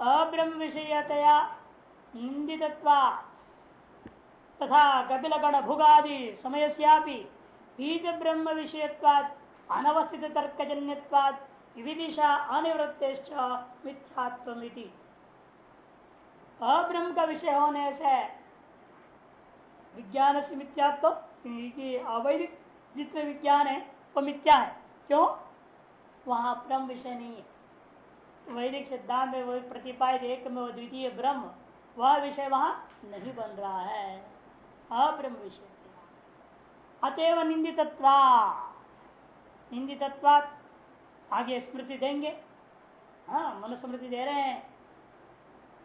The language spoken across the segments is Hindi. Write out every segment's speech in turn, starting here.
अब्रह्म विषयतया निंदित तथा कपिल गण भुगादि समय बीज ब्रह्म विषयत्वाद अनवस्थित तर्कजन्यवाद विविदिशा अनिवृत्त मिथ्यात्व अब्रह्म का विषय होने से विज्ञान से मिथ्यात्व अवैधिक जितने विज्ञान है वो मिथ्या है। क्यों? वहाँ ब्रह्म विषय नहीं है। वैदिक सिद्धांत में वही प्रतिपादित एक में वो द्वितीय ब्रह्म, वह विषय वहाँ नहीं बन रहा है। अब्रह्म विषय। अतएव निंदितत्वा। निंदितत्वा आगे स्मृति देंगे। हाँ मनुस्मृति दे रहे हैं।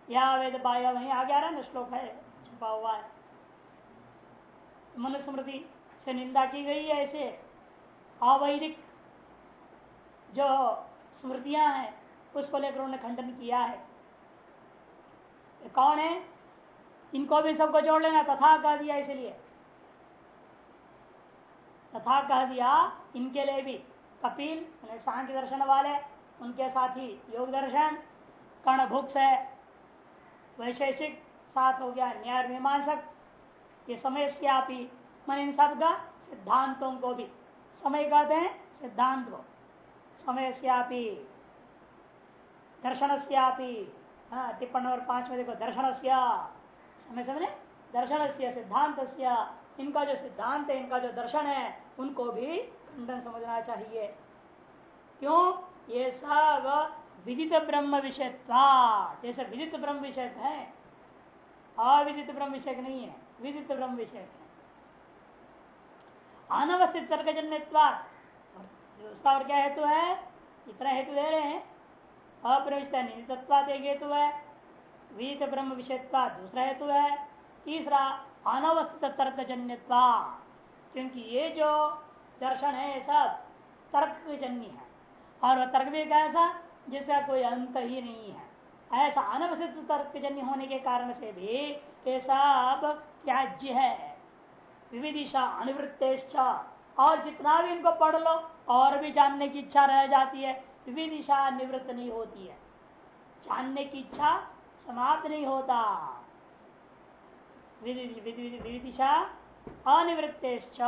या वेद पाया वहीं आगे आ रहा है ना श्लोक है, छुपा हुआ है। मनुस्मृति से निंदा की गई है ऐसे। अवैदिक जो स्मृतियाँ हैं उसको लेकर उन्होंने खंडन किया है। कौन है? इनको भी सबको जोड़ लेना तथा कह दिया इसलिए। तथा कह दिया इनके लिए भी। कपिल सांख्य दर्शन वाले उनके साथी योग दर्शन कर्ण भुक्स है। वैशेषिक साथ हो गया न्याय मीमांसक। ये समय से आप ही मन इन सब का सिद्धांतों को भी। समय कहते हैं सिद्धांत। को समय दर्शन हाँ, टिप्पण नंबर पाँच में देखो दर्शन समय समय दर्शन सिद्धांत इनका जो सिद्धांत है, इनका जो दर्शन है, उनको भी खंडन समझना चाहिए। क्यों? ये सब विदित ब्रह्म विषय जैसे विदित ब्रह्म विषय है, अविदित ब्रह्म विषय नहीं है, विदित ब्रह्म विषय है। अनवस्थित तर्कजन्य उसका और क्या हेतु है? इतना हेतु दे रहे हैं। अप्रविष्ट नित्वाद एक हेतु है विदित ब्रह्म विषय दूसरा हेतु है, तीसरा अनवस्थित तर्कजन्य क्योंकि ये जो दर्शन है सब तर्कजन्य है। और वह तर्क भी कैसा जिसका कोई अंत ही नहीं है। ऐसा अनवस्थित तर्कजन्य होने के कारण से भी ये सब त्याज्य है। विविदिशा अनिवृत्तेश्च। और जितना भी इनको पढ़ लो, और भी जानने की इच्छा रह जाती है विविदिशा निवृत्त नहीं होती है। जानने की इच्छा समाप्त नहीं होता। विविदिशा अनिवृत्तेश्च।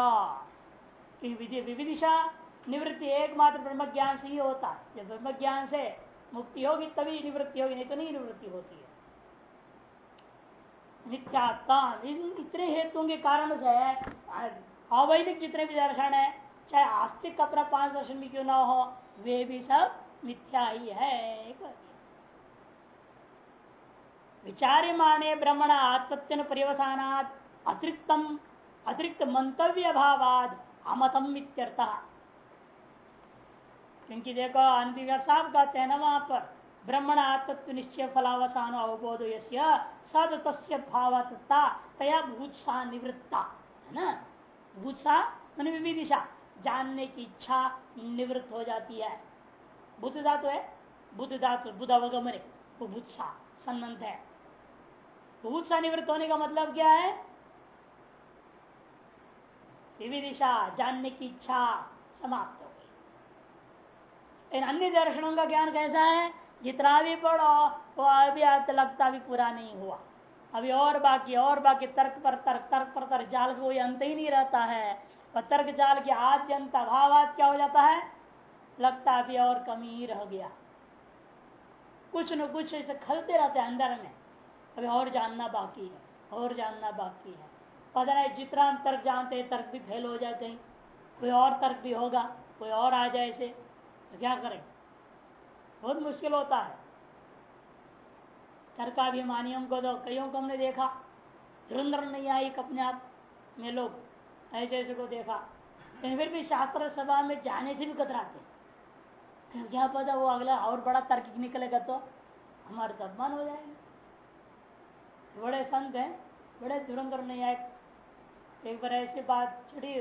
विविदिशा निवृत्ति एकमात्र ब्रह्म ज्ञान से ही होता है। जब ब्रह्म ज्ञान से मुक्ति होगी, तभी निवृत्ति होगी, नहीं तो नहीं निवृत्ति होती है। मिथ्यात्मा इतने हेतुओं के कारण से अवैधिक जितने भी दर्शन है, चाहे आस्तिक अपना पाँच दर्शन भी क्यों ना हो वे भी सब मिथ्या ही है। विचार्य माने ब्रह्मण आत्मत्यन पर्यवसानात अतिरिक्तम, अतिरिक्त मंतव्य भावाद अमतम मित्यर्थ क्योंकि देखो अंतिम साहब कहते हैं ना वहाँ पर ब्रह्मण आत्मत्व निश्चय फलावसान अवबोध सद तस्य भावत्ता तया भूतसा निवृत्ता, है ना? भूतसा, मन विदिशा जानने की इच्छा निवृत्त हो जाती है। बुद्ध धातु है। बुद्ध धातु, बुद्ध अवगमने वो भूतसा संबंध है। भूतसा निवृत्त होने का मतलब क्या है? विविदिशा जानने की इच्छा समाप्त हो गई। इन अन्य दर्शनों का ज्ञान कैसा है? जितना भी पढ़ो, वो अभी लगता भी पूरा नहीं हुआ। अभी और बाकी और बाकी तर्क पर, तर्क तर्क पर, तर्क जाल कोई अंत ही नहीं रहता है। तर्क जाल के आद्य अंत अभाव क्या हो जाता है? लगता भी और कमी ही रह गया। कुछ न कुछ ऐसे खलते रहते हैं अंदर में। अभी और जानना बाकी है, और जानना बाकी है। पता नहीं जितना तर्क जानते हैं, तर्क भी फेल हो जाए कहीं। कोई और तर्क भी होगा, कोई और आ जाए ऐसे। तो क्या करें? बहुत मुश्किल होता है। तर्काभिमानियों को तो कईयों को हमने देखा। धुरंधर नहीं आई अपने आप में लोग ऐसे ऐसे को देखा। लेकिन फिर भी शास्त्र सभा में जाने से भी कतराते। क्या पता वो अगला और बड़ा तर्क निकलेगा तो हमारे तो अपमान हो जाएगा। बड़े संत हैं, बड़े धुरंधर नहीं आए एक बार ऐसी बात चढ़ी,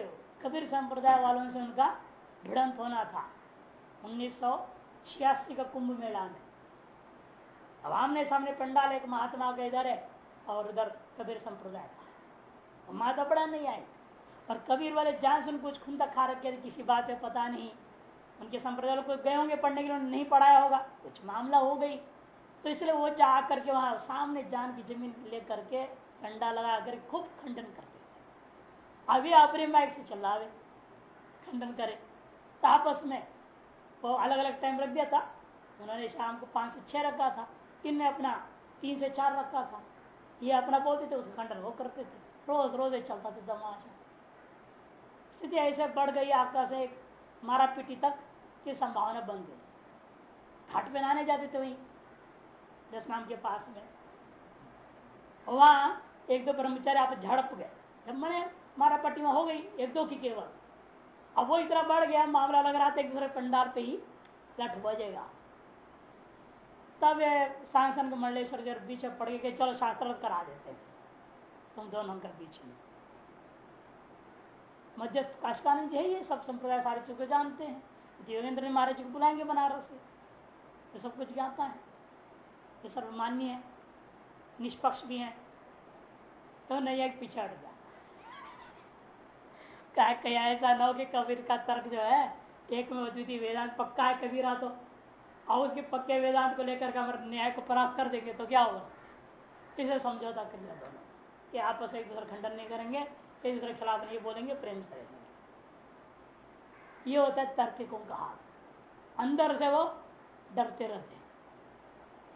कबीर संप्रदाय वालों से उनका भिड़ंत होना था। उन्नीस का कुंभ मेला में। अब आमने सामने पंडाल, एक महात्मा का इधर है और उधर कबीर संप्रदाय का। माता बड़ा नहीं आए और कबीर वाले जान सुन कुछ तक खा रखे थे, किसी बात में पता नहीं। उनके संप्रदाय को गए होंगे पढ़ने के लिए, उन्होंने नहीं पढ़ाया होगा। कुछ मामला हो गई। तो इसलिए वो जा करके वहाँ सामने जान की ज़मीन ले करके डंडा लगा कर खूब खंडन करते अभी अपने माइक से चल रहा खंडन करे। तो आपस में वो अलग अलग टाइम रख दिया था। उन्होंने शाम को पाँच से छह रखा था। इनने अपना तीन से चार रखा था। ये अपना बोलते थे उसका खंडन वो करते थे। रोज रोज चलता था दमाशा। स्थिति ऐसे बढ़ गई आपका से मारा पीटी तक की संभावना बन गई। घाट पे नहाने जाते थे वही दस नाम के पास में। वहाँ एक दो ब्रह्मचारी आप झड़प गए। जब मैंने मारा पट्टी में हो गई, एक दो की केवल। अब वो इतना बढ़ गया, मामला लग रहा था एक दूसरे पंडाल पे ही लठ बजेगा। तब ये सांसन के मंडलेश्वर के बीच में पड़ गए चलो शास्त्र करा देते हैं। तुम दोनों के बीच में। मध्यस्थ काशकानंद जी है, ये सब संप्रदाय सारे चीज़ को जानते हैं। जीवेंद्र ने महाराज को बुलाएँगे बनारस से। ये सब कुछ जानता है। ये सर्वमान्य है। निष्पक्ष भी है। तो नैया पीछे हट गया कहीं ऐसा न हो कि कबीर का तर्क जो है, एक में अद्वितीय वेदांत पक्का है कबीरा तो। और उसके पक्के वेदांत को लेकर के हमारे न्याय को परास्त कर देंगे तो क्या होगा? इसे समझौता कर लिया दोनों कि आपस एक दूसरे खंडन नहीं करेंगे। एक दूसरे खिलाफ नहीं बोलेंगे प्रेम से ये होता है तर्किकों का हाथ। अंदर से वो डरते रहते हैं।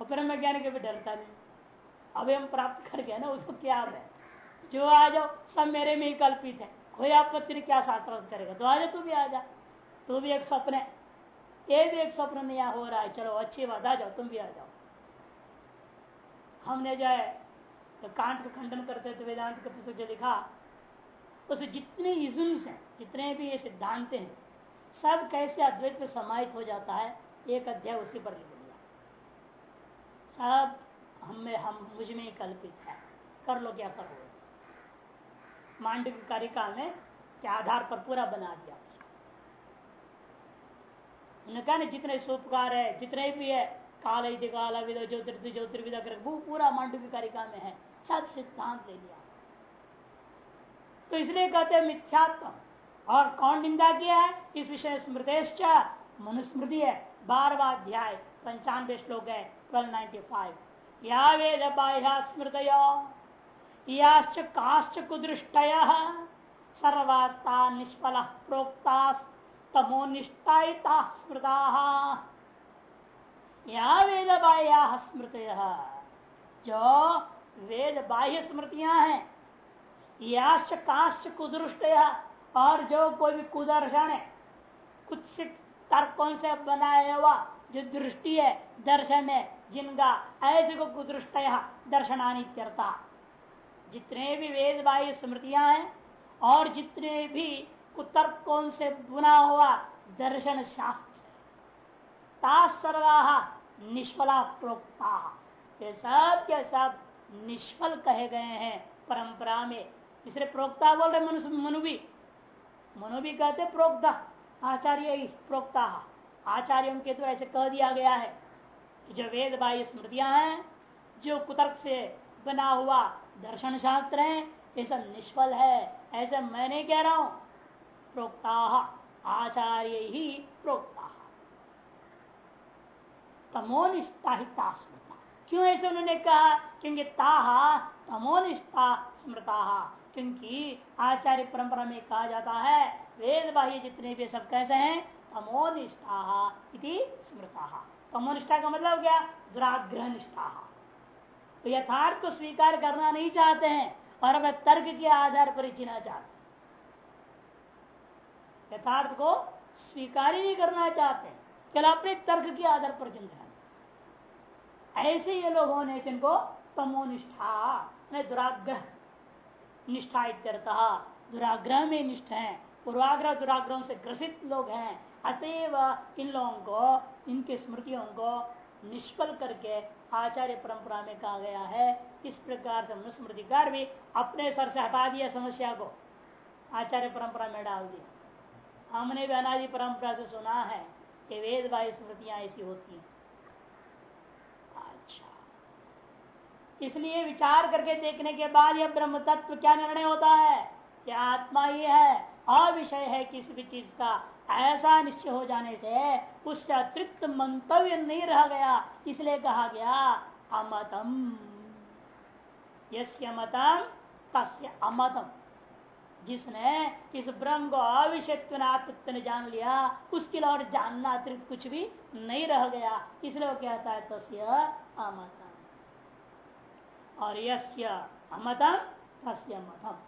और ब्रह्म ज्ञान के भी डरता नहीं। अभी हम प्राप्त कर गए ना, उसको क्या है जो आ जाओ, सब मेरे में ही कल्पित है। कोई आपत्ति नहीं क्या शास्त्र करेगा? तो आ जा, तू भी आ जा। तू भी एक स्वप्न है। ये भी एक स्वप्न यहाँ हो रहा है। चलो, अच्छी बात, आ जाओ, तुम भी आ जाओ। हमने जो है तो कांट का खंडन करते थे वेदांत का पुस्तक जो लिखा उसे जितने इजुम्स हैं, जितने भी ये सिद्धांत हैं, सब कैसे अद्वैत में समाहित हो जाता है, एक अध्याय उसी पर लिख दिया सब हमें हम, मुझमें ही कल्पित है। कर लो क्या करो मांडव कारिका में के आधार पर पूरा बना दिया? उन्होंने कहा ना, जितने सूपकार है, जितने भी है, काल काल विद ज्योतिर्विद ज्योतिर्विद वो पूरा मांडव कारिका में है। सब सिद्धांत ले लिया। तो इसलिए कहते हैं मिथ्यात्म और कौन निंदा किया है? इस विषय स्मृतेश्च मनुस्मृति है। बारवा अध्याय, पंचानवे श्लोक है ट्वेल्व नाइन्टी फाइव या वेद बाह्य स्मृत याश्च काश्च सर्वास्ता निष्फल प्रोक्ता तमोनिष्ठा स्मृता। या वेद बाह्या स्मृत जो वेद बाह्य स्मृतियाँ हैं याश्च काश्च कुदृष्ट और जो कोई भी कुदर्शन है, कुछ तर्कों से बनाया हुआ जो दृष्टि है, दर्शन है, जिनका ऐसे को कुदृष्ट दर्शनानित्यर्था जितने भी वेद बाह्य स्मृतियाँ हैं, और जितने भी कुतर्कों से बुना हुआ दर्शन शास्त्र सर्वा निष्फला प्रोक्ता ये सब के सब निष्फल कहे गए हैं परंपरा में। इसलिए प्रोक्ता बोल रहे मनुष्य मनु भी मनु भी कहते प्रोक्ता, आचार्य ही प्रोक्ता। आचार्यों के तो ऐसे कह दिया गया है जो वेद बाह्य स्मृतियाँ हैं, जो कुतर्क से बना हुआ दर्शन शास्त्र है, ये सब निष्फल है। ऐसा मैं नहीं कह रहा हूँ। प्रोक्ता, आचार्य ही प्रोक्ता। तमोनिष्ठा ही स्मृता। क्यों ऐसे उन्होंने कहा? क्योंकि ताहा तमोनिष्ठा स्मृता। क्योंकि आचार्य परंपरा में कहा जाता है वेद बाह्य जितने भी सब कैसे हैं? तमोनिष्ठा स्मृता। तमोनिष्ठा का मतलब क्या? दुराग्रह निष्ठा तो यथार्थ को स्वीकार करना नहीं चाहते हैं और अगर तर्क के आधार पर जीना चाहते यथार्थ को स्वीकार ही नहीं करना चाहते केवल अपने तर्क के आधार पर रहे ऐसे ये लोग होने से इनको तमोनिष्ठा दुराग्रह निष्ठा इत्यर्थ दुराग्रह में निष्ठ है। पूर्वाग्रह दुराग्रहों से ग्रसित लोग हैं। अतएव इन लोगों को, इनके स्मृतियों को निष्फल करके आचार्य परंपरा में कहा गया है। इस प्रकार से मनुस्मृतिकार भी अपने सर से हटा दिया समस्या को। आचार्य परंपरा में डाल दिया। हमने भी अनादि परंपरा से सुना है कि वेद बाह्य स्मृतियाँ ऐसी होती हैं अच्छा इसलिए विचार करके देखने के बाद यह ब्रह्म तत्व क्या निर्णय होता है? क्या आत्मा ही है। अविषय है किसी भी चीज़ का। ऐसा निश्चय हो जाने से उससे अतिरिक्त मंतव्य नहीं रह गया। इसलिए कहा गया, अमतम। यस्य मतम तस्य अमतम। जिसने इस ब्रह्म को अविषत्व ने जान लिया, उसके लिए और जानना अतिरिक्त कुछ भी नहीं रह गया। इसलिए वो कहता है, तस्य अमतम। और यस्य अमतम तस्य मतम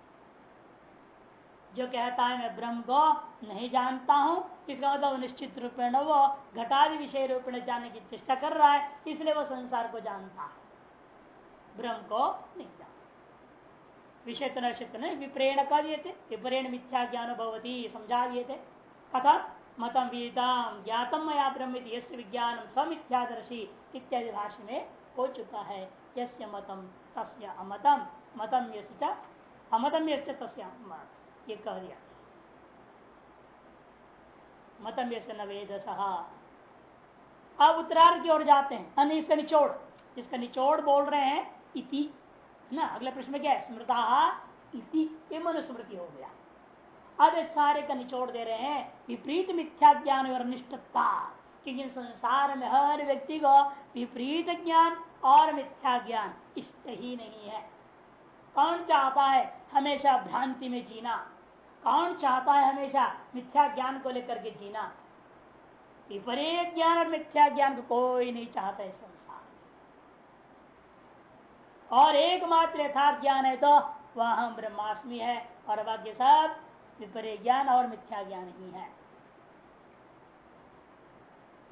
जो कहता है, मैं ब्रह्म को नहीं जानता हूँ, इसका मतलब निश्चित रूप में वो घटादि विषय रूप में जानने की चेष्टा कर रहा है, इसलिए वो संसार को जानता है। ब्रह्म को नहीं जानता। विषय तो नक्षत्र ने विप्रेण कर दिए थे, विप्रेण मिथ्या ज्ञान भवती समझा दिए थे। कथा मतम वीताम ज्ञातम मया ब्रह्म यश विज्ञान समिथ्यादर्शी इत्यादि भाषा में हो चुका है। मतम अमतम ये कह दिया। मतम अब उत्तरार्ध की ओर जाते हैं। अन्य इसका निचोड़। इसका निचोड़ बोल रहे हैं, इति। ना? अगले प्रश्न में क्या है? स्मृता इति। ये मनुस्मृति हो गया। अब सारे का निचोड़ दे रहे हैं। विपरीत मिथ्या ज्ञान और निष्ठता क्योंकि संसार में हर व्यक्ति को विपरीत ज्ञान और मिथ्या ज्ञान इष्ट ही नहीं है। कौन चाहता है हमेशा भ्रांति में जीना? कौन चाहता है हमेशा मिथ्या ज्ञान को लेकर के जीना? विपरीत ज्ञान और मिथ्या ज्ञान को कोई नहीं चाहता है संसार और एकमात्र यथार्थ ज्ञान है तो वह हम ब्रह्मास्मि है और बाकी सब विपरीत ज्ञान और मिथ्या ज्ञान ही है।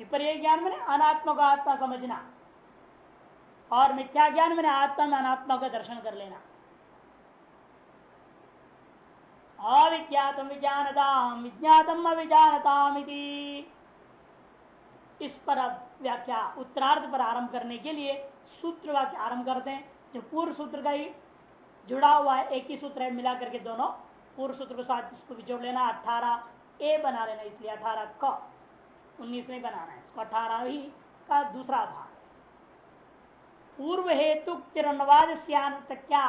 विपरीत ज्ञान मैंने अनात्मा को आत्मा समझना। और मिथ्या ज्ञान मैंने आत्मा में अनात्मा का दर्शन कर लेना। विज्ञातम इस पर अब व्याख्या उत्तरार्ध पर आरंभ करने के लिए सूत्र वाक्य आरंभ करते हैं, जो पूर्व सूत्र का ही जुड़ा हुआ है, एक ही सूत्र है मिला करके दोनों पूर्व सूत्र के साथ इसको भी जोड़ लेना, अठारह ए बना लेना, इसलिए अठारह क। उन्नीस में बनाना है। इसको अठारह ही का दूसरा भाग। पूर्व हेतु तिरनवाद क्या?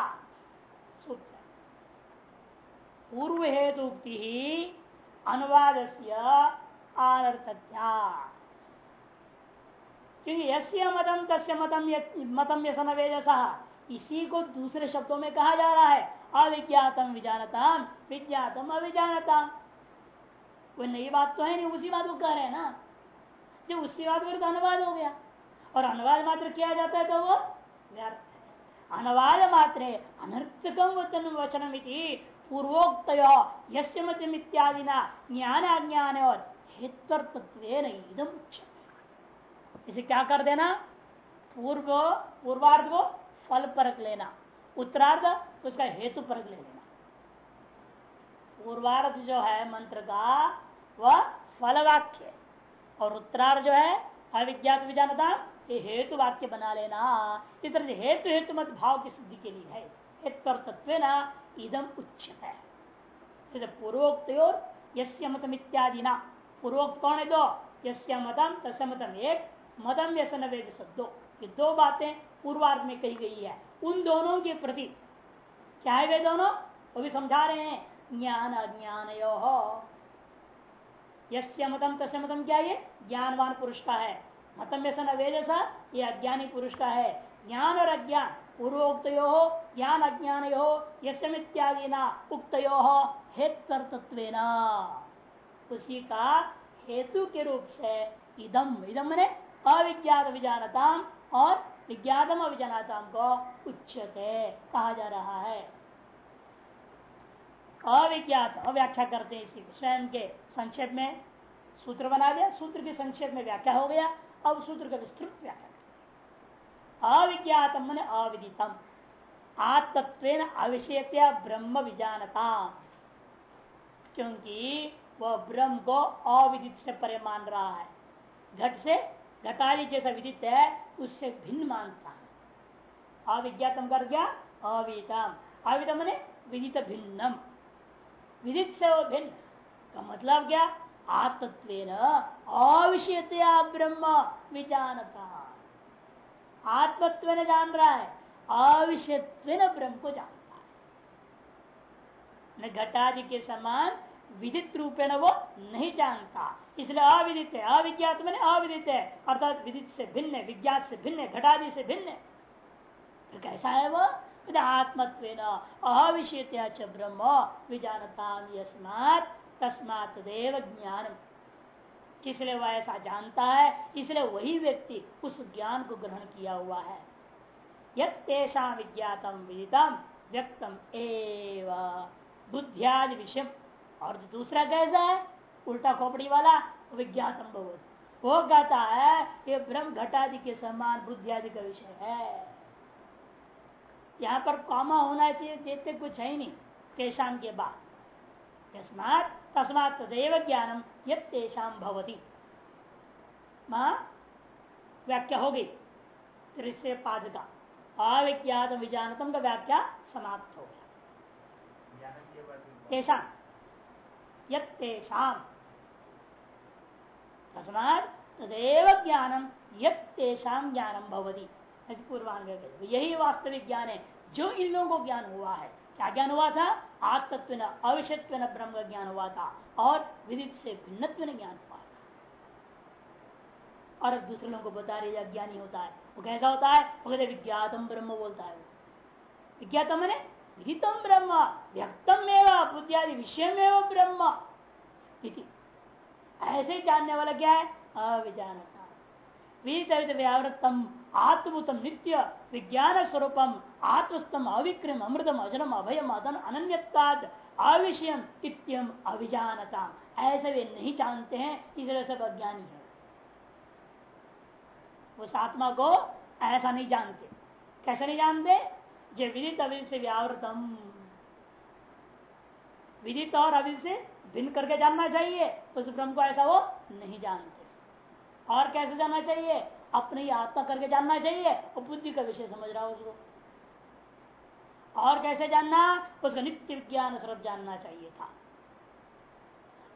सूत्र। पूर्व हेतु ही अनुवाद से अनर्थक्या क्योंकि यस्य मतम तस्य मतम मतम यसन इसी को दूसरे शब्दों में कहा जा रहा है। अविज्ञातम विजानता विज्ञातम अविजानता कोई नई बात तो है नहीं, उसी बात को कह रहे हैं ना। जब उसी बात पर तो अनुवाद हो गया। और अनुवाद मात्र किया जाता है तो वो व्यर्थ है। अनुवाद मात्र अनर्थकम वचन वचनम पूर्वोक्त यस्य मतम इत्यादि ना ज्ञान अज्ञान और इदम इसे क्या कर देना? पूर्व, पूर्वार्ध को फल परक लेना। उत्तरार्ध, उसका हेतु परक ले लेना। पूर्वार्ध जो है मंत्र का, वह फल वाक्य और उत्तरार्ध जो है, अविज्ञात विजानता, ये हेतु वाक्य बना लेना। इस तरह से हेतु हेतु मत भाव की सिद्धि के लिए है। तत्व न इदम उच्च है पूर्वोक्त और यस्य मतम इत्यादि ना पूर्वोक्त कौन है दो? यस्य मतम, तस्य मतम एक मदम व्यसन वेद शब्दों ये दो बातें पूर्वार्ध में कही गई है। उन दोनों के प्रति क्या है वे दोनों? वो भी समझा रहे हैं। ज्ञान अज्ञान यस्य मतम तस्य मतम क्या ये? ज्ञानवान पुरुष का है। मतम व्यसन वेद ये अज्ञानी पुरुष का है। ज्ञान और अज्ञान पूर्वोक्त हो ज्ञान अज्ञान हो यस्यमित्यादि ना उक्त यो हेतु उसी का हेतु के रूप से इदम इदम ने अविज्ञात विजानता और विज्ञातम अविजानता को उच्चते कहा जा रहा है। अविज्ञात व्याख्या करते हैं इसी स्वयं के संक्षेप में सूत्र बना दिया, सूत्र के संक्षेप में व्याख्या हो गया, अब सूत्र का विस्तृत व्याख्या अविज्ञातम मन अविदितम। आत्व अविषय ब्रह्म विजानता। क्योंकि वह ब्रह्म को अविदित से परे मान रहा है। घट से, घटाली जैसा विदित है, उससे भिन्न मानता है। अविज्ञातम कर दिया अवितम अवितम ने विदित भिन्नम। विदित से वो भिन्न का मतलब क्या? आत्व अविषयतया ब्रह्म विजानता। आत्मत्व ने जान रहा है अविषयत्व ब्रह्म को जानता है। न घटादि के समान विदित रूपेण वो नहीं जानता। इसलिए अविदित है, अविज्ञात मैंने अविदित है। अर्थात विदित से भिन्न, विज्ञात से भिन्न, घटादि से भिन्न। तो कैसा है वो? आत्मत्व अविषयत्या च ब्रह्म विजानता यस्मात, तस्मात देव ज्ञान इसलिए वह ऐसा जानता है, इसलिए वही व्यक्ति उस ज्ञान को ग्रहण किया हुआ है। येषा विज्ञातम विदितम व्यक्तम एव बुद्धियादि विषय और दूसरा कैसा है, उल्टा खोपड़ी वाला विज्ञातम बहुत वो कहता है कि ब्रह्म घटादि के समान बुद्धि आदि का विषय है। यहाँ पर कॉमा होना चाहिए देते कुछ है ही नहीं तेषाम के बाद। यस्मात तस्मात तदेव ज्ञानम येषाम भवती। माँ? व्याख्या होगी त्रिश्य पाद का। अविज्ञात विजानतम का व्याख्या समाप्त हो गया। तेषाम येषाम तस्मात तदेव ज्ञानम येषाम ज्ञानम भवती। ऐसे पूर्वांग यही वास्तविक ज्ञान है। जो इन लोगों को ज्ञान हुआ है। क्या ज्ञान हुआ था? आत्मत्व अविषत्व ब्रह्म ज्ञान हुआ था और विदित से भिन्नत्व ज्ञान हुआ था। और दूसरे लोगों को बता रहे अज्ञानी होता है, वो कैसा होता है? वो कहते विज्ञातम ब्रह्म बोलता है विज्ञातम मैंने विदितम ब्रह्म, व्यक्तम एवं, बुद्धियादि विषय में ब्रह्म ऐसे जानने वाला क्या है? अविजानता। विदित व्यावृतम आत्मभूतम नित्य विज्ञान स्वरूपम आत्मस्तम अविक्रम अमृतम अजनम अभयम अदन अनन्यताद अविषयम इत्यम अभिजानता ऐसे वे नहीं जानते हैं इसलिए सब अज्ञानी है। उस आत्मा को ऐसा नहीं जानते। कैसे नहीं जानते? जो विदित अविद से व्यावृतम। विदित और अविद से भिन्न करके जानना चाहिए, उस ब्रह्म को ऐसा वो नहीं जानते। और कैसे जानना चाहिए? अपने ही आत्मा करके जानना चाहिए वो बुद्धि का विषय समझ रहा उसको। और कैसे जानना? उसका नित्य विज्ञान स्वरूप जानना चाहिए था।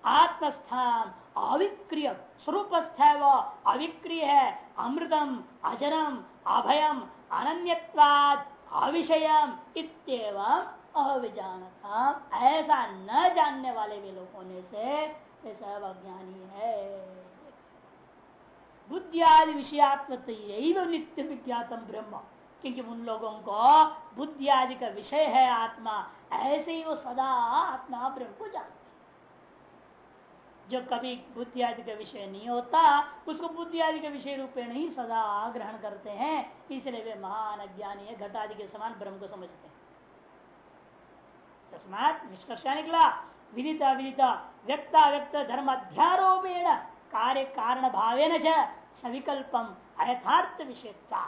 आत्मस्थान, अविक्रिय स्वरूपस्थ है वो अविक्रिय है, अमृतम, अजरम, अभयम अनन्यवाद अविषयम इतम अविजानता ऐसा न जानने वाले वे लोग होने से सब अज्ञानी है। बुद्धियादि विषयात्मत यही नित्य विज्ञातम ब्रह्म। क्योंकि उन लोगों को बुद्धि आदि का विषय है आत्मा, ऐसे ही वो सदा आत्मा ब्रह्म को जानते जो कभी बुद्धि आदि का विषय नहीं होता, उसको बुद्धि आदि के विषय रूप में नहीं सदा ग्रहण करते हैं। इसलिए वे महान अज्ञानी है घट आदि के समान ब्रह्म को समझते हैं। तस्मात निष्कर्ष निकला विदित अविदित व्यक्ता व्यक्त धर्म अध्यारोपेण कार्य कारण भावे न सविकल्पम अयथार्थ विषयता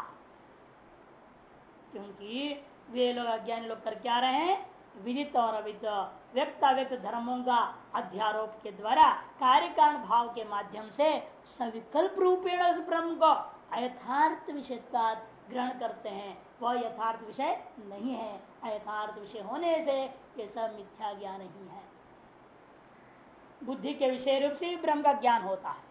क्योंकि वे लोग अज्ञानी लोग कर क्या रहे हैं? विदित और अविद व्यक्त अव्यक्त धर्मों का अध्यारोप के द्वारा कार्य कारण भाव के माध्यम से सविकल्प रूपेण उस ब्रह्म को अयथार्थ विषय ग्रहण करते हैं। वह यथार्थ विषय नहीं है। अयथार्थ विषय होने से ये सब मिथ्या ज्ञान ही है। बुद्धि के विषय रूप से ब्रह्म का ज्ञान होता है।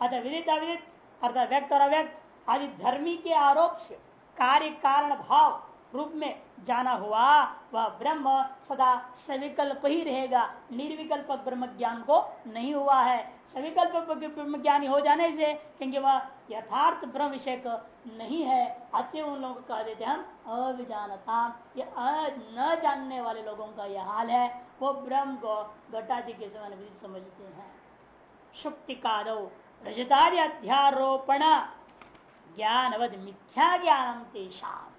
अतः विदित अविदित, अर्थात व्यक्त और अव्यक्त, आदि धर्मी के आरोप से कार्य कारण भाव रूप में जाना हुआ, वह ब्रह्म सदा सविकल्प ही रहेगा। निर्विकल्प ब्रह्म ज्ञान को नहीं हुआ है। सविकल्प ब्रह्म ज्ञानी हो जाने से क्योंकि वह, यथार्थ ब्रह्म विषय नहीं है। अत्य उन लोगों को कह देते हम अविजानता, ये न जानने वाले लोगों का यह हाल है। वो ब्रह्म को घटादि के समान विदित समझते हैं। शुक्ति कादो रजतादि अध्यारोपण ज्ञानवद मिथ्या ज्ञानम तेषाम।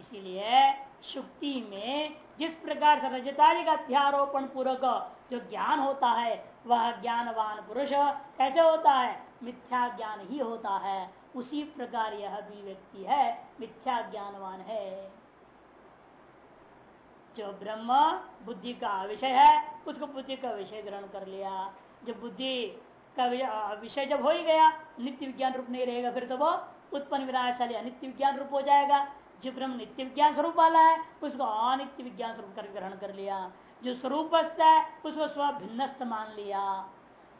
इसीलिए शुक्ति में जिस प्रकार से रजतादि का अध्यारोपण पूर्वक जो ज्ञान होता है, वह ज्ञानवान पुरुष कैसे होता है? मिथ्या ज्ञान ही होता है। उसी प्रकार यह भी व्यक्ति है, मिथ्या ज्ञानवान है। जो ब्रह्म बुद्धि का विषय है, उसको बुद्धि का विषय ग्रहण कर लिया। जो बुद्धि का विषय जब हो ही गया, नित्य विज्ञान रूप नहीं रहेगा, फिर तो वो उत्पन्न विनाशाली अनित्य विज्ञान रूप हो जाएगा। जो ब्रह्म नित्य विज्ञान स्वरूप वाला है, उसको अनित्य विज्ञान स्वरूप कर ग्रहण कर लिया। जो स्वरूप है, उसको स्व भिन्नस्त मान लिया।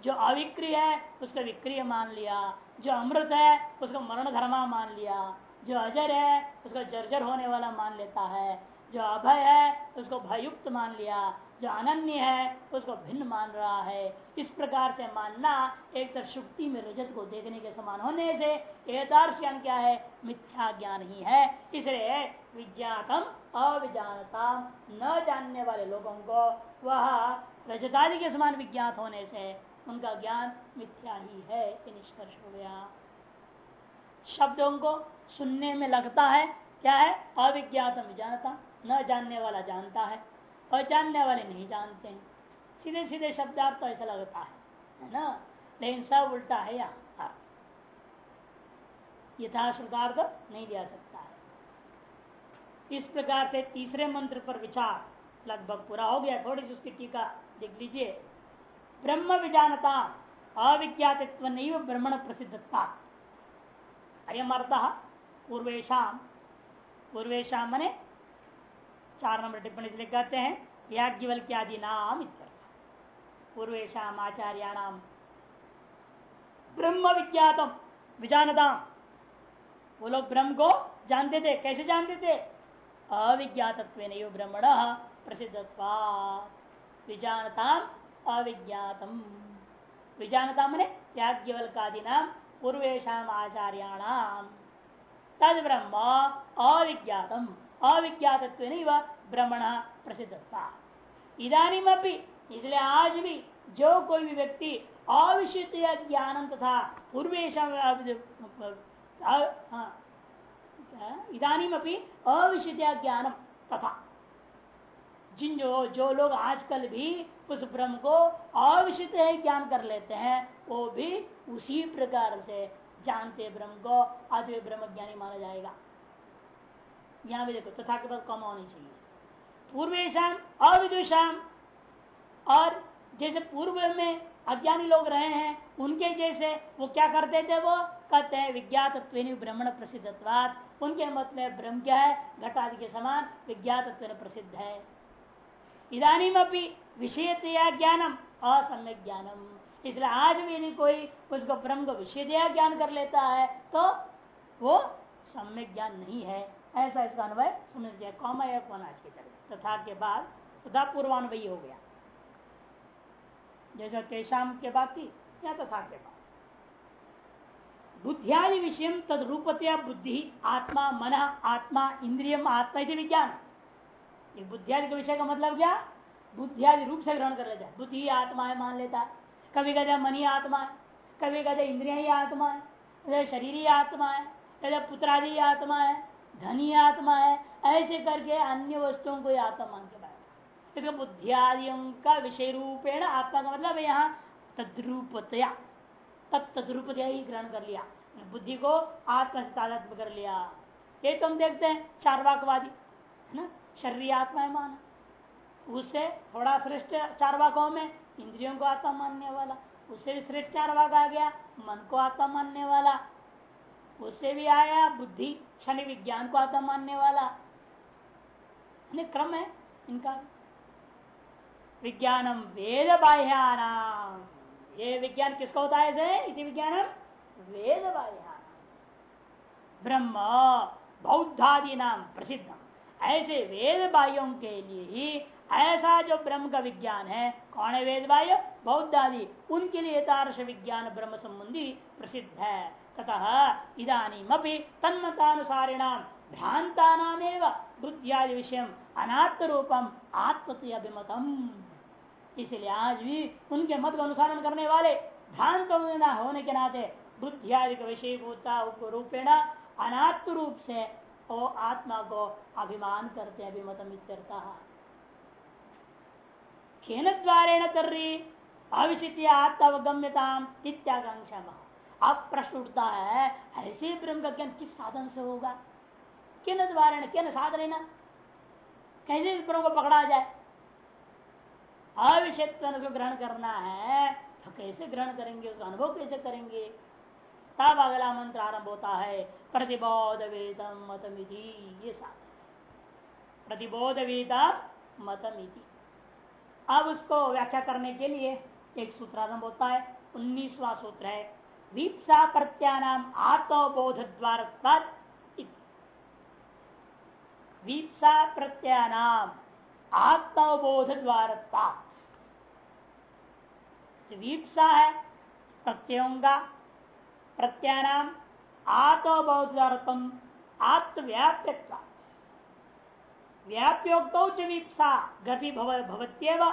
जो अविक्रिय है, उसका विक्रिय मान लिया। जो अमृत है, उसको मरण धर्मा मान लिया। जो अजर है, उसको जर्जर होने वाला मान लेता है। जो अभय है, उसको भयुक्त मान लिया, जो अनन्य है, उसको भिन्न मान रहा है। इस प्रकार से मानना एक तरह शुक्ति में रजत को देखने के समान होने से एदार्श ज्ञान क्या है? मिथ्या ज्ञान ही है। इसलिए विज्ञातम, अविजानता, न जानने वाले लोगों को वह रजतादि के समान विज्ञात होने से उनका ज्ञान मिथ्या ही है। ये निष्कर्ष हो गया। शब्दों को सुनने में लगता है, क्या है? अविज्ञातम जानता न जानने वाला जानता है और जानने वाले नहीं जानते हैं। सीधे सीधे शब्दार्थ तो ऐसा लगता है है ना? लेकिन सब उल्टा है यहाँ यथाश्रुतार्थ नहीं दिया सकता है। इस प्रकार से तीसरे मंत्र पर विचार लगभग पूरा हो गया। थोड़ी सी उसकी टीका देख लीजिए। ब्रह्म विजानता, अविज्ञातित्व नहीं ब्रह्मण प्रसिद्धता अयम अर्थ पूर्वेशम पूर्वेशम मने चार नंबर टिप्पणी से कहते हैं याज्ञवल के आदि नाम पूर्वेशम आचार्याणाम ब्रह्म विज्ञातम विजानता वो लोग ब्रह्म को जानते थे? कैसे जानते थे? अविज्ञातत्व ब्रह्मण प्रसिद्ध विजानता अविज्ञातम। विजानता मैंने याज्ञवल्कादि नाम पूर्वेशम आचार्याणाम। तद ब्रह्म अविज्ञातम। अविज्ञातत्व ब्रह्मण प्रसिद्धता इधानी इसलिए आज भी जो कोई भी व्यक्ति अविषित ज्ञान तथा पूर्वेश इधानी अविषित ज्ञानम तथा। जिन जो जो लोग आजकल भी उस ब्रह्म को अविषित ज्ञान कर लेते हैं, वो भी उसी प्रकार से जानते ब्रह्म को आदि ब्रह्म ज्ञानी माना जाएगा। यहाँ भी देखो, तथा के बाद कम होनी चाहिए। पूर्वेशम अविदुषाम और जैसे पूर्व में अज्ञानी लोग रहे हैं, उनके जैसे वो क्या करते थे वो? कहते हैं विज्ञात ब्रह्मण प्रसिद्धत्वाद उनके मत में ब्रह्म क्या है? घटादि के समान विज्ञात प्रसिद्ध है। इधानी विषय ज्ञानम, असम्यक ज्ञानम। इसलिए आज भी यदि कोई उसको ब्रह्म को विषय ज्ञान कर लेता है तो वो सम्यक ज्ञान नहीं है। ऐसा इसका अनुभव समझ गया, कौमा एक होना चाहिए तथा के बाद, तथा पूर्वान्वयी हो गया। जैसा तेषाम के बाद थी, या तथा के बाद। बुद्धियादि विषय तद रूपतया बुद्धि, आत्मा, मन, आत्मा इंद्रियम आत्मा विज्ञान। ये बुद्धियादि के विषय का मतलब क्या? बुद्धियादि रूप से ग्रहण कर लेता है। बुद्धि आत्मा है, मान लेता कभी कहते मन ही आत्मा है, कभी कहते इंद्रिया ही आत्मा है। शरीर ही आत्मा है कहते पुत्रादि आत्मा है। धनी आत्मा है, ऐसे करके अन्य वस्तुओं को आत्मा मान के बैठा इसका बुद्धियादियों का विषय रूपेण आत्मा का मतलब यहाँ तद्रूपतया तत्तद्रूपतया ही ग्रहण कर लिया। बुद्धि को आत्मा से तादात्म कर लिया। ये तो हम देखते हैं, चारवाकवादी, है ना? शरीर आत्मा है माना। उससे थोड़ा श्रेष्ठ चारवाकों में इंद्रियों को आत्मा मानने वाला। उससे श्रेष्ठ चारवाक आ गया, मन को आत्मा मानने वाला। उससे भी आया, बुद्धि, क्षण विज्ञान को आता मानने वाला। क्रम है इनका? विज्ञानम वेद बाह्यानाम। ये विज्ञान किसका होता है इसे? विज्ञानम वेद बाह्यान ब्रह्म बौद्धादि नाम प्रसिद्ध ऐसे वेद बाह्यों के लिए ही ऐसा जो ब्रह्म का विज्ञान है, कौन है वेद बाह्य? बौद्ध आदि उनके लिए तारस विज्ञान ब्रह्म संबंधी प्रसिद्ध है। ततः इधानीमपि तन्मतानुसारिणाम भ्रांता बुद्धियादि विषय अनात्म रूपम आत्मति अभिमतम इसलिए आज भी उनके मत का अनुसरण करने वाले भ्रांत होने के नाते बुद्धियादि का विषय रूपेण अनात्म रूप से वो आत्मा को अभिमान करते अभिमतम करता खेन द्वारेण तर्री अविशित आत्मगम्यता इत्याकांक्षा अब प्रश्न उठता है, ऐसे ब्रह्म का ज्ञान किस साधन से होगा? किन द्वारा किन साधन कैसे ब्रह्म को पकड़ा जाए। अविषेत्व को ग्रहण करना है तो कैसे ग्रहण करेंगे, उसका अनुभव कैसे करेंगे? तब अगला मंत्र आरंभ होता है, प्रतिबोध वेदम मतमिति ये साधन। प्रतिबोध वेदम मतमिति अब उसको व्याख्या करने के लिए एक सूत्र आरंभ होता है, उन्नीसवा सूत्र है वीप्सा प्रत्यानाम आत्मबोध द्वार वीप्सा प्रत्यानाम आत्मबोध द्वारा वीपसा है, प्रत्ययों का प्रत्यानाम आत्मबोध द्वारा आत्मव्याप्य व्याप्योक्त वीपसा गति भवत्यव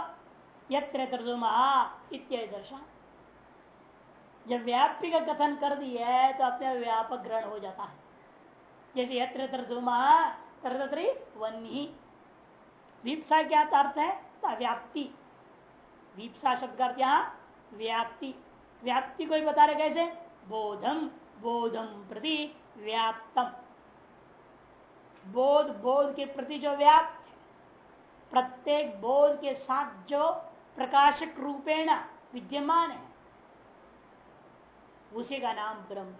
यत्र इत्यादि दर्शन जब व्याप्ति का कथन कर दिया है तो अपने व्यापक ग्रहण हो जाता है। जैसे यत्र धुमा तरतरी वन्नी वीपसा क्या अर्थ है? तो व्याप्ति दीपसा शब्द का अर्थ व्याप्ति। व्याप्ति को ही बता रहे कैसे? बोधम बोधम प्रति व्याप्तम। बोध बोध के प्रति जो व्याप्त प्रत्येक बोध के साथ जो प्रकाशक रूपेण विद्यमान है उसी का नाम ब्रह्म।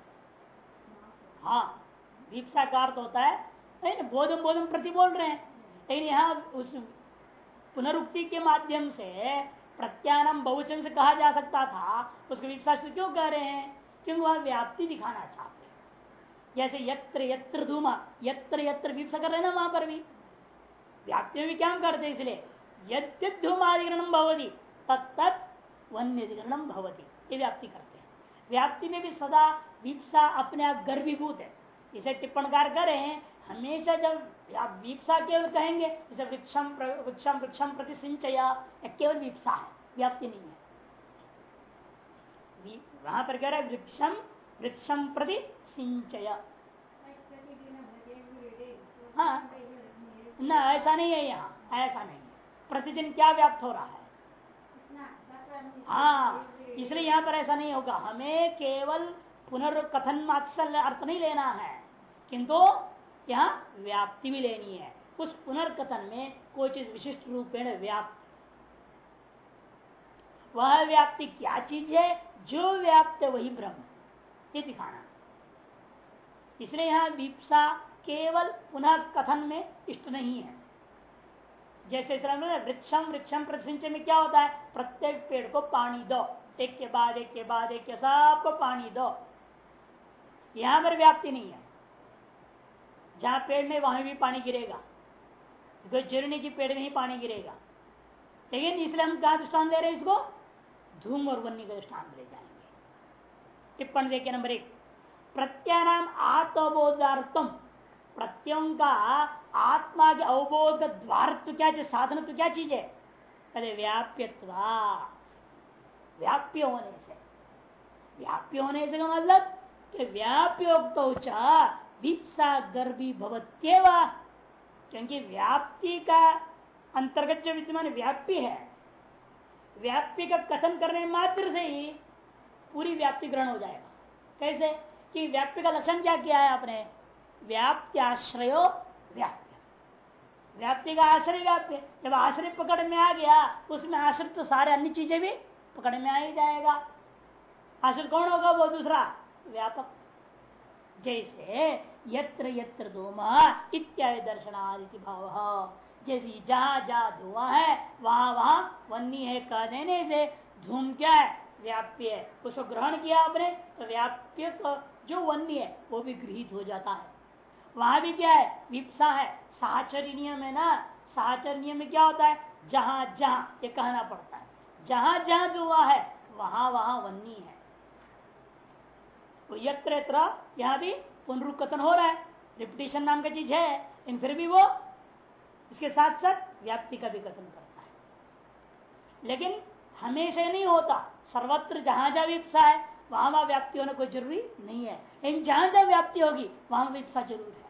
हाँ दीपसा का अर्थ होता है। बोधम बोधम प्रति बोल रहे हैं। लेकिन यहाँ उस पुनरुक्ति के माध्यम से प्रत्यानम बहुचन से कहा जा सकता था उसको विपसा से क्यों कह रहे हैं? क्योंकि वह व्याप्ति दिखाना चाहते हैं। जैसे यत्र यत्र धूमा, यत्र यत्र विपसा कर रहे ना वहाँ पर भी। व्याप्ति में भी क्या करते इसलिए? यद्युद्धूमाधिकरणम भवती तत्त वन्य अधिकरणम भवती। ये व्याप्ति करते हैं। व्याप्ति में भी सदा विपसा अपने आप गर्भीभूत है। इसे टिप्पणकार करे हमेशा जब आप विपसा केवल कहेंगे जैसे वृक्षम वृक्षम वृक्षम प्रति सिंचया केवल विपसा है, व्याप्ति नहीं है। वहाँ पर कह रहे वृक्षम वृक्षम प्रति सिंचया हाँ। न, ऐसा नहीं है यहाँ, ऐसा नहीं प्रतिदिन क्या व्याप्त हो रहा है? हाँ इसलिए यहाँ पर ऐसा नहीं होगा। हमें केवल पुनर्कथन मात्सल अर्थ नहीं लेना है, किंतु यहाँ व्याप्ति भी लेनी है। उस पुनर्कथन में कोई चीज़ विशिष्ट रूपेण व्याप्त। वह व्याप्ति क्या चीज़ है? जो व्याप्त है वही ब्रह्म। ये दिखाना। इसलिए यहाँ विपसा केवल पुनः कथन में इष्ट नहीं है। जैसे वृक्षम वृक्षम प्रसिंचन में क्या होता है? प्रत्येक पेड़ को पानी दो। एक के बाद, एक के बाद, एक के सबको पानी दो। यहाँ पर व्याप्ति नहीं है। जहाँ पेड़ में वहाँ भी पानी गिरेगा। तो ज़रूरी की पेड़ में ही पानी गिरेगा। लेकिन इसलिए हम कहा दृष्टान दे रहे हैं इसको? धूम और वन्नी का दृष्टान ले जाएँगे। टिप्पण देखिए नंबर एक। प्रत्यानाम आत्मबोधार्थम। प्रत्ययों का आत्मा के अवबोध का द्वार तो क्या चीज़ साधन तो क्या चीज़ है? कहे व्याप्यत्वा। व्याप्य होने से। व्याप्य होने से का मतलब कि व्याप्योक्त विप्सा गर्भी भवत्येवा। क्योंकि व्याप्ति का अंतर्गत जो विद्यमान व्याप्य है व्याप्ति का कथन करने मात्र से ही पूरी व्याप्ति ग्रहण हो जाएगा। कैसे? कि व्याप्ति का लक्षण क्या किया है आपने? व्याप्त व्याप्त्याश्रयो व्याप्य। व्याप्ति का आश्रय व्याप्य जब आश्रय पकड़ में आ गया, उसमें आश्रित तो सारे अन्य चीज़ें भी पकड़ में आ ही जाएगा। आश्रय कौन होगा वो दूसरा? व्यापक। जैसे यत्र यत्र धूमा इत्यादि दर्शनादि भाव। जैसे जहाँ जहाँ धुआँ है, वहाँ वहाँ वन्नी है, कह देने से धूम क्या है? व्याप्य है। उसको ग्रहण किया आपने तो व्याप्य तो जो वन्य है, वो भी गृहित हो जाता है। वहाँ भी क्या है विपसा है साचर नियम है ना? साचर नियम में क्या होता है? जहाँ जहाँ, ये कहना पड़ता है। जहाँ जहाँ दुआ है, वहाँ वहाँ वन्नी है। तो यत्र यत्र यहाँ भी पुनरुत्कथन हो रहा है। रिपीटेशन नाम का चीज़ है, लेकिन फिर भी वो इसके साथ साथ व्याप्ति का भी कथन करता है। लेकिन हमेशा नहीं होता। सर्वत्र जहाँ जहाँ विपसा है, वहाँ वहाँ व्याप्ति होना कोई ज़रूरी नहीं है। लेकिन जहाँ जहाँ व्याप्ति होगी, वहाँ विपसा ज़रूर है।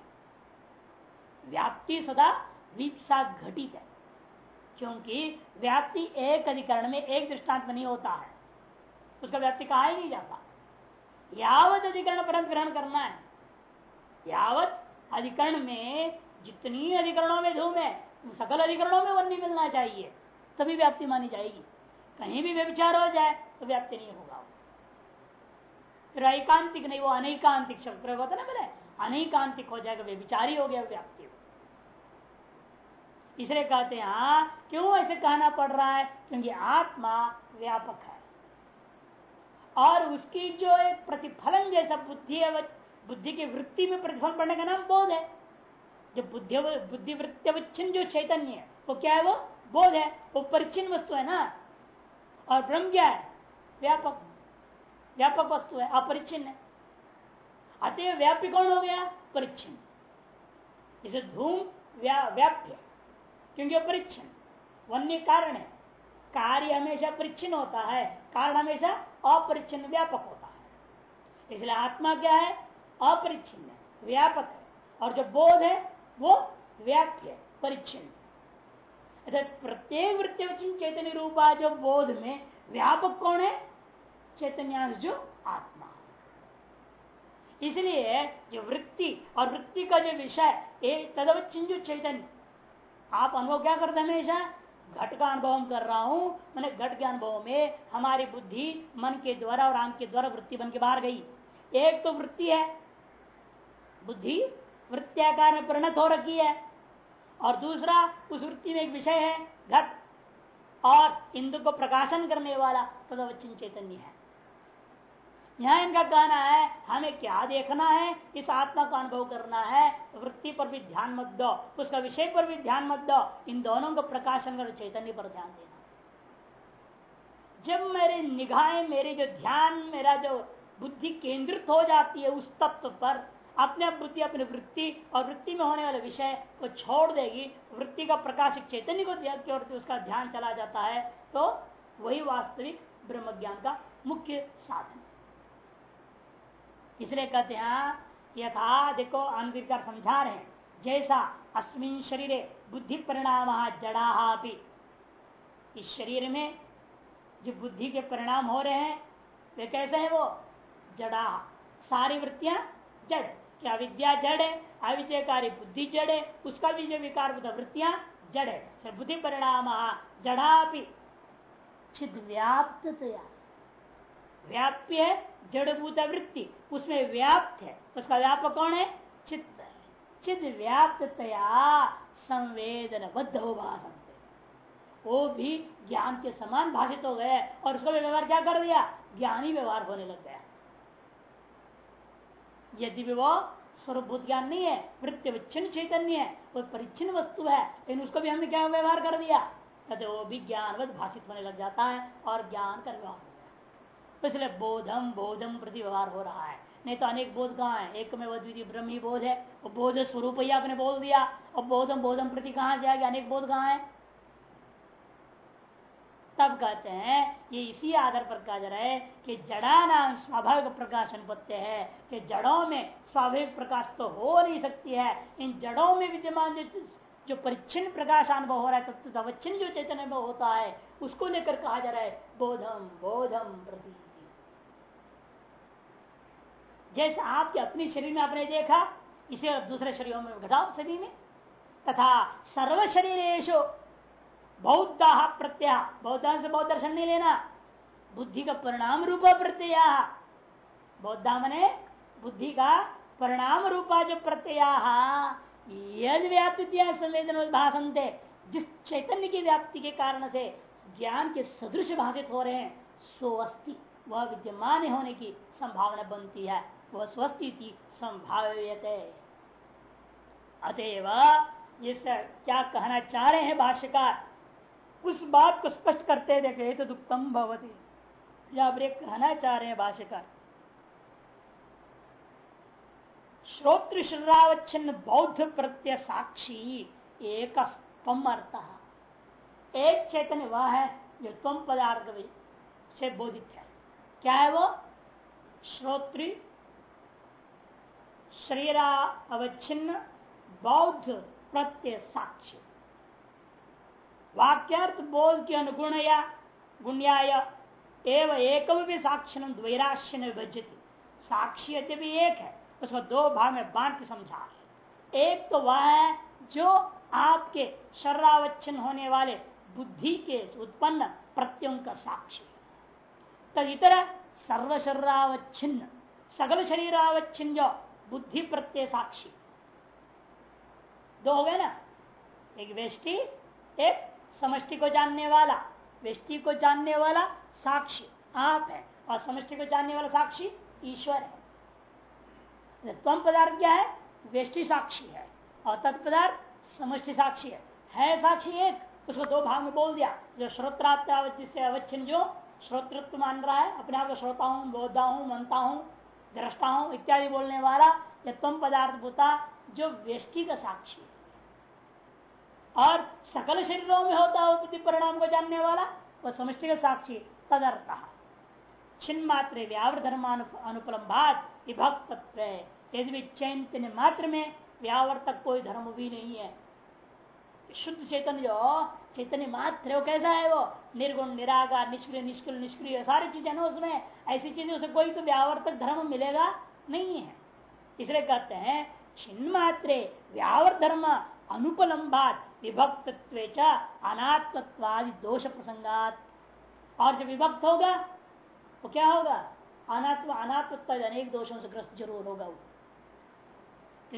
व्याप्ति सदा विपसा घटित है। क्योंकि व्याप्ति एक अधिकरण में एक दृष्टांत नहीं होता है। उसका व्याप्ति कहा ही नहीं जाता। यावत अधिकरण पर ग्रहण करना है। यावत अधिकरण में जितनी अधिकरणों में धूम है सकल अधिकरणों में वन्य मिलना चाहिए, तभी व्याप्ति मानी जाएगी। कहीं भी व्यविचार हो जाए तो व्याप्ति नहीं होगा। फिर एकांतिक नहीं, वो अनेकांतिक शब्द प्रयोग होता ना बोले? अनेकांतिक हो जाएगा व्यविचारी हो गया व्याप्ति। इसलिए कहते हैं हाँ क्यों ऐसे कहना पड़ रहा है? क्योंकि आत्मा व्यापक है। और उसकी जो एक प्रतिफलन जैसा बुद्धि है बुद्धि की वृत्ति में प्रतिफल पड़ने का नाम बोध है। जो बुद्धि बुद्धि बुद्धिवृत्तिवच्छिन्न जो चैतन्य है वो क्या है वो? बोध है। वो परिचिन वस्तु है ना? और ब्रह्म क्या है? व्यापक व्यापक वस्तु है अपरिचिन्न है। अतः व्याप्य कौन हो गया? परिचिन इसे धूम व्या, व्याप्य। क्योंकि परिचिन वन्य कारण है। कार्य हमेशा परिचिन होता है। कारण हमेशा अपरिचिन्न व्यापक होता है। इसलिए आत्मा क्या है? अपरिचिन्न व्यापक है। और जो बोध है, वो व्याप्य परिचिन्न प्रत्येक वृत्ति चैतन्य रूपा जो बोध में व्यापक कौन है? चैतन्यांश जो आत्मा इसलिए जो वृत्ति और वृत्ति का जो विषय तदवचिन जो चैतन्य आप अनुभव क्या करते हैं हमेशा? घट का अनुभव कर रहा हूँ। मैंने घट के अनुभव में हमारी बुद्धि मन के द्वारा और आँख के द्वारा वृत्ति बन के बाहर गई। एक तो वृत्ति है। बुद्धि वृत्तियाकार में परिणत हो रखी है। और दूसरा, उस वृत्ति में एक विषय है, घट। और इंदु को प्रकाशन करने वाला तदवचिन चैतन्य है। यहाँ इनका कहना है, हमें क्या देखना है? इस आत्मा का अनुभव करना है। वृत्ति पर भी ध्यान मत दो। उसका विषय पर भी ध्यान मत दो। इन दोनों को प्रकाशन कर चैतन्य पर ध्यान देना। जब मेरे निगाहें, मेरे जो ध्यान, मेरा जो बुद्धि केंद्रित हो जाती है उस तत्व पर, अपने बुद्धि, अपनी वृत्ति और वृत्ति में होने वाले विषय को छोड़ देगी, वृत्ति का प्रकाशिक चैतन्य को उसका ध्यान चला जाता है तो वही वास्तविक ब्रह्म ज्ञान का मुख्य साधन इसलिए कहते हैं, यथा देखो अनुविकार समझा रहे जैसा अस्मिन शरीर बुद्धि परिणाम जड़ा इस शरीर में जो बुद्धि के परिणाम हो रहे हैं, वे कैसे है वो? जड़ा। सारी वृत्तियाँ जड़। क्या विद्या जड़ है? अविद्याकारी बुद्धि जड़ है। उसका भी जो विकार वृत्तियाँ जड़ है। बुद्धि परिणाम जड़ा छिद व्याप्त व्याप्य है, जड़भूत वृत्ति उसमें व्याप्त है। उसका व्यापक कौन है? चित्त है। चित्त व्याप्तया संवेदन बद्ध हो भाषण वो भी ज्ञान के समान भाषित हो गए और उसका व्यवहार क्या कर दिया? ज्ञानी व्यवहार होने लग गया। यदि भी वो स्वरूपभूत ज्ञान नहीं है, वृत्ति विच्छिन्न चैतन्य है, वो परिच्छिन्न वस्तु है, लेकिन उसको भी हमने क्या व्यवहार कर दिया? कहते वो भी ज्ञानवत भाषित होने लग जाता है और ज्ञान का व्यवहार तो इसलिए बोधम बोधम प्रति व्यवहार हो रहा है। नहीं तो अनेक बोध कहाँ है? एक में द्वितीय ब्रह्म ही बोध है, और बोध स्वरूप ही आपने बोल दिया। और बोधम बोधम प्रति कहाँ जाएगा अनेक बोध कहाँ है? तब कहते हैं, ये इसी आधार पर कहा जा रहा है कि जड़ा नाम स्वाभाविक प्रकाशन पत्य है, कि जड़ों में स्वाभाविक प्रकाश तो हो नहीं सकती है। इन जड़ों में विद्यमान जो जो परिच्छिन्न प्रकाश अनुभव हो रहा है तत्व तो अवच्छिन्न जो चैतन्य अनुभव होता है, उसको लेकर कहा जा रहा है बोधम बोधम प्रति। जैसे आपके अपने शरीर में आपने देखा, इसे दूसरे शरीरों में घटाओ सभी में। तथा सर्व शरीर बौद्ध प्रत्यय, बौद्ध से बौद्ध दर्शन नहीं लेना, बुद्धि का परिणाम रूप प्रत्यय। बौद्धा मने बुद्धि का परिणाम रूपा जो प्रत्यय संवेदन भाषणते जिस चैतन्य की व्याप्ति के कारण से ज्ञान के सदृश भाषित हो रहे हैं, सो अस्थि वह विद्यमान होने की संभावना बनती है। वह स्वस्थिति संभाव्यत। अतएव इस क्या कहना चाह रहे हैं भाष्यकार, उस बात को स्पष्ट करते देखे तो दुखम भवती। या कहना चाह रहे हैं भाष्यकार श्रोत्र श्रावच्छिन्न बौद्ध प्रत्यय साक्षी एक अर्थ एक चैतन्य वह है जो तुम पदार्थ से बोधित है। क्या है वो? श्रोत्री शरीरा अवच्छिन्न, बौद्ध प्रत्यय साक्ष्य। वाक्यर्थ बोध के अनुगुण या गुण्याय, एवं एक भी साक्षण द्वैराश्य विभजित साक्षी भी एक है, उसको दो भाग में बांट के समझा एक तो वह है जो आपके शर्रावच्छिन्न होने वाले बुद्धि के उत्पन्न प्रत्ययों का साक्षी तदितर सर्व शर्रावच्छिन्न सकल शरीरावच्छिन्न जो बुद्धि प्रत्यय साक्षी। दो हो गए ना? एक वेष्टि, एक समष्टि को जानने वाला। व्यष्टि को जानने वाला साक्षी आप है और समष्टि को जानने वाला साक्षी ईश्वर है। तम पदार्थ क्या है? वेष्टि साक्षी है और तत्पदार्थ समष्टि साक्षी है। है साक्षी एक, उसको दो भाग में बोल दिया। जो अवच्छिन्न जो श्रोतृत्व मान रहा है, अपने आप को श्रोता हूँ बोधा हूँ मनता हूँ दृष्टा हूँ इत्यादि बोलने वाला या तम पदार्थ भूता जो व्यष्टि का साक्षी और सकल शरीरों में होता है परिणाम को जानने वाला वह समष्टि का साक्षी तदर्थ। छिन्न मात्र व्यावृत धर्मान अनुपलम्बात विभक्त यदि चैन मात्र में, व्यावर्तक कोई धर्म भी नहीं है शुद्ध चेतन जो चैतन्य मात्र है वो कैसा है वो? निर्गुण, निराकार, निष्क्रिय निष्क्रिय निष्क्रिय, सारी चीज़ें ना उसमें। ऐसी चीज़ें उसे कोई तो व्यावर्तक धर्म मिलेगा? नहीं है। इसलिए कहते हैं छिन्न मात्रे व्यावर्त धर्म अनुपलम्बात विभक्त अनात्मत्वादि दोष प्रसंगात। और जब विभक्त होगा, वो क्या होगा? अनात्म अनात्मत्व अनेक दोषों से ग्रस्त ज़रूर होगा वो।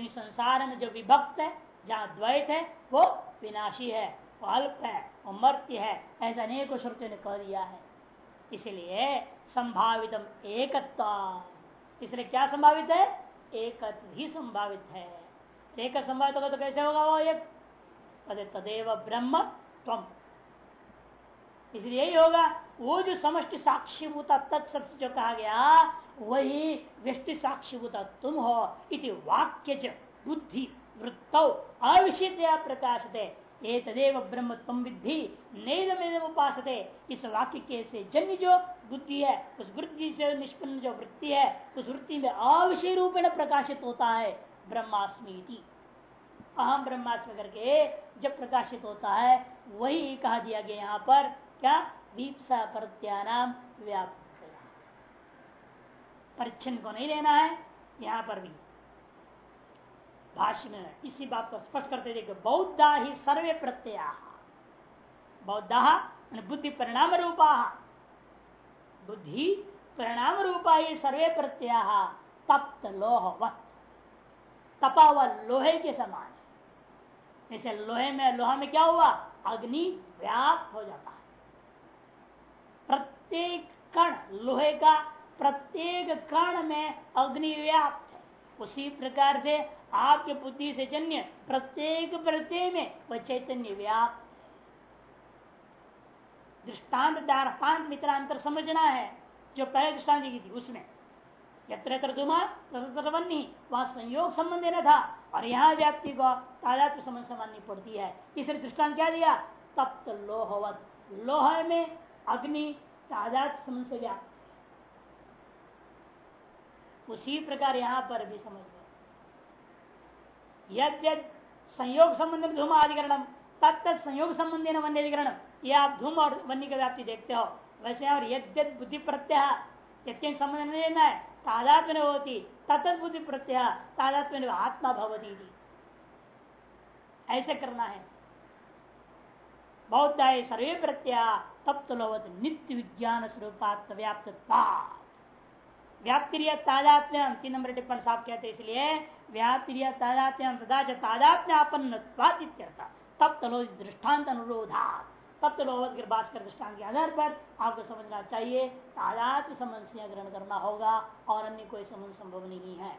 संसार में जो विभक्त है जहाँ द्वैत है, वो विनाशी है वो अल्प है वो मर्त्य है, ऐसा अनेक श्रुतियों ने कह दिया है। इसलिए संभावितम एकत्व। इसलिए क्या संभावित है? एकत्व ही संभावित है। एक संभावित होगा तो कैसे होगा वो एक? तदेव ब्रह्म तम इसलिए यही होगा, वो जो समष्टि साक्षीभूता तत्सत जो कहा गया, वही व्यक्ति साक्षीभूता तुम हो इति वाक्य बुद्धि। वृत्त अविषित प्रकाशते। ये तदेव ब्रह्म विद्धि नेदमेदम उपास इस वाक्य के से जन्य जो बुद्धि है, उस वृद्धि से निष्पन्न जो वृत्ति है, उस वृत्ति में अविषय रूपेण प्रकाशित होता है, ब्रह्मास्मी अहम ब्रह्मास्म करके जब प्रकाशित होता है, वही कहा दिया गया यहाँ पर, क्या? वीपसा प्रत्यानाम व्याप्त। परिच्छन को नहीं लेना है, यहाँ पर भी। भाष्य में इसी बात को स्पष्ट करते देखे बौद्धा ही सर्वे प्रत्यय। बौद्ध बुद्धि परिणाम रूपा बुद्धि परिणाम रूपा ही सर्वे प्रत्यय। तप्त लोहवत। तपा हुआ लोहे के समान। जैसे लोहे में, लोहा में क्या हुआ? अग्नि व्याप्त हो जाता है। प्रत्येक कण लोहे का, प्रत्येक कण में अग्नि व्याप्त है। उसी प्रकार से आपके बुद्धि से जन्य प्रत्येक प्रत्यय में वह चैतन्य व्याप्त दृष्टांत दार्टान्त मित्रांतर समझना है, जो पहले दृष्टांत की थी, उसमें। यत्र धुमा वहाँ संयोग संबंध देना था, और यहाँ व्याप्ति को तादात्म संबंध समाननी पड़ती है। इसलिए दृष्टांत क्या दिया? तप्त लोहवत। लोह में अग्नि तादात संबंध से व्याप्त। उसी प्रकार यहाँ पर भी समझ संयोग संबंध धूम अधिकरण तत्त संयोग संबंधी न वन्य अधिकरण ये आप धूम और वन्य की व्याप्ति देखते हो। वैसे और यद बुद्धि प्रत्यय यज्ञ संबंध नहीं लेना है तादात्म्य होती तत्त बुद्धि प्रत्यय तादात्म्य आत्मा भवती ऐसे करना है। बहुत सर्वे प्रत्यय तप्त लोवत नित्य विज्ञान स्वरूपात्म व्याप्त व्याप्ति तादात्म्य। तीन नंबर टिप्पण कहते इसलिए व्याप्ति तादात्म्य तथा करता तब तलो दृष्टांत अनुरोधा तब तलो भास्कर दृष्टांत के आधार पर आपको समझना चाहिए तादात्म संबंध से ग्रहण करना होगा और अन्य कोई संबंध संभव नहीं है।